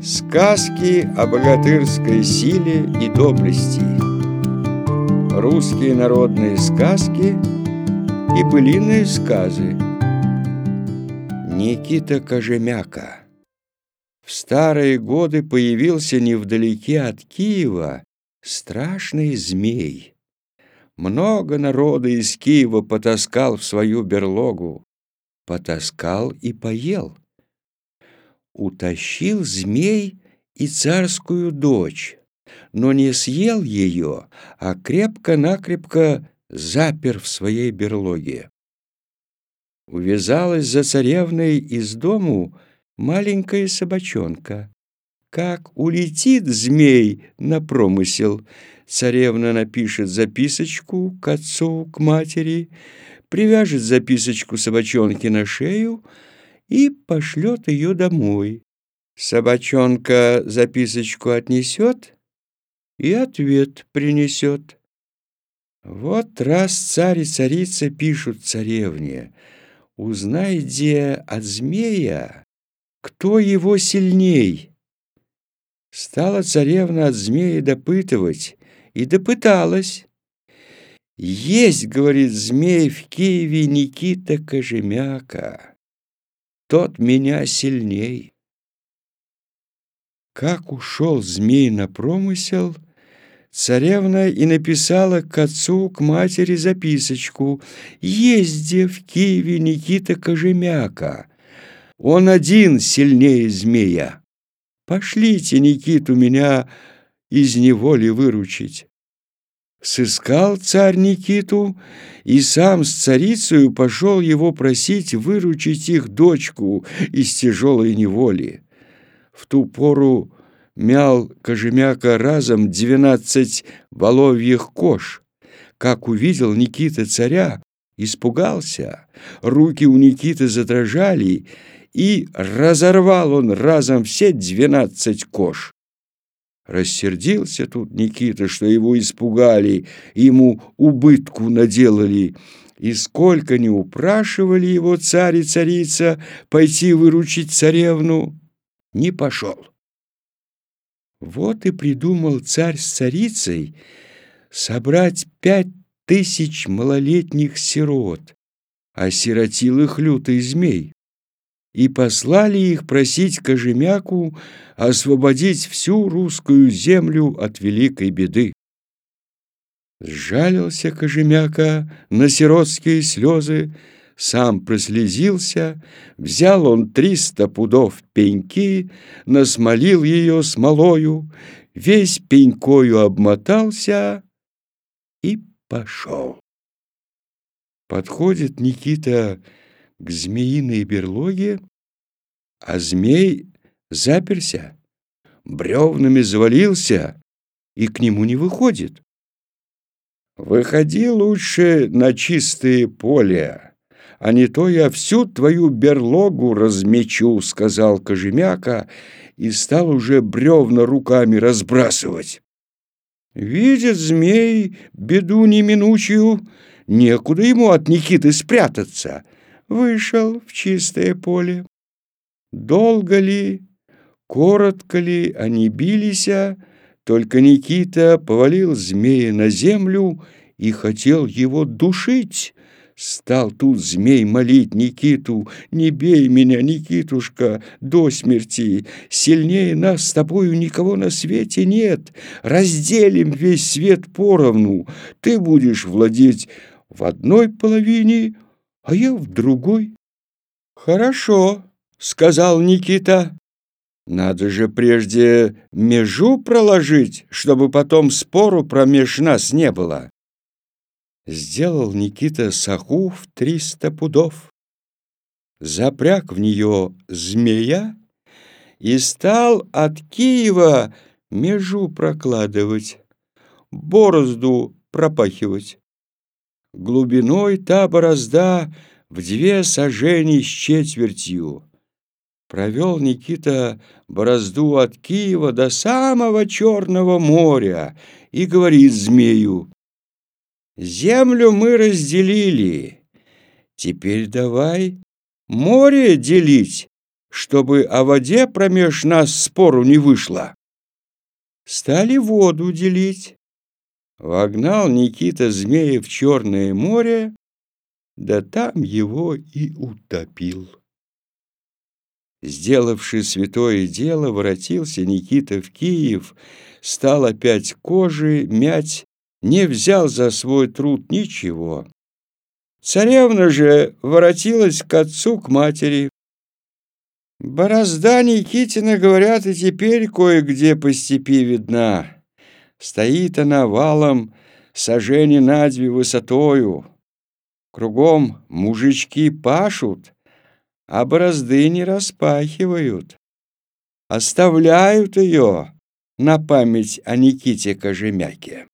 Сказки о богатырской силе и доблести. Русские народные сказки и былиные сказы. Никита Кожемяка. В старые годы появился невдалеке от Киева страшный змей. Много народа из Киева потаскал в свою берлогу, потаскал и поел утащил змей и царскую дочь, но не съел ее, а крепко-накрепко запер в своей берлоге. Увязалась за царевной из дому маленькая собачонка. Как улетит змей на промысел, царевна напишет записочку к отцу, к матери, привяжет записочку собачонке на шею — и пошлет ее домой. Собачонка записочку отнесет и ответ принесет. Вот раз царь и царица пишут царевне, узнайте от змея, кто его сильней. Стала царевна от змея допытывать и допыталась. Есть, говорит змей, в Киеве Никита Кожемяка тот меня сильней. Как ушел змей на промысел, царевна и написала к отцу, к матери записочку «Езде в Киеве Никита Кожемяка, он один сильнее змея. Пошлите Никиту меня из неволи выручить». Сыскал царь Никиту и сам с царицею пошел его просить выручить их дочку из тяжелой неволи. В ту пору мял Кожемяка разом двенадцать воловьих кож. Как увидел Никита царя, испугался, руки у Никиты задрожали, и разорвал он разом все двенадцать кож. Рассердился тут Никита, что его испугали, ему убытку наделали. И сколько не упрашивали его царь и царица пойти выручить царевну, не пошел. Вот и придумал царь с царицей собрать пять тысяч малолетних сирот, осиротил их лютый змей и послали их просить Кожемяку освободить всю русскую землю от великой беды. Сжалился Кожемяка на сиротские слезы, сам прослезился, взял он триста пудов пеньки, насмолил ее смолою, весь пенькою обмотался и пошел. Подходит Никита к змеиной берлоге, а змей заперся, бревнами завалился и к нему не выходит. «Выходи лучше на чистые поля, а не то я всю твою берлогу размечу», — сказал Кожемяка и стал уже бревна руками разбрасывать. Видит змей беду неминучую, некуда ему от Никиты спрятаться — вышел в чистое поле. Долго ли, коротко ли они бились, только Никита повалил змея на землю и хотел его душить. Стал тут змей молить Никиту, «Не бей меня, Никитушка, до смерти! Сильнее нас с тобою никого на свете нет! Разделим весь свет поровну! Ты будешь владеть в одной половине, а я в другой. Хорошо, сказал Никита. Надо же прежде межу проложить, чтобы потом спору промеж нас не было. Сделал Никита саху в триста пудов, запряг в нее змея и стал от Киева межу прокладывать, борозду пропахивать. Глубиной та борозда в две сажени с четвертью. Провел Никита борозду от Киева до самого Черного моря и говорит змею, «Землю мы разделили, теперь давай море делить чтобы о воде промеж нас спору не вышло. Стали воду делить. Вогнал Никита змея в Черное море, да там его и утопил. Сделавши святое дело, воротился Никита в Киев, стал опять кожи мять, не взял за свой труд ничего. Царевна же воротилась к отцу, к матери. Борозда Никитина, говорят, и теперь кое-где по степи видна. Стоит она валом сожжени на две высотою. Кругом мужички пашут, а борозды не распахивают. Оставляют ее на память о Никите Кожемяке.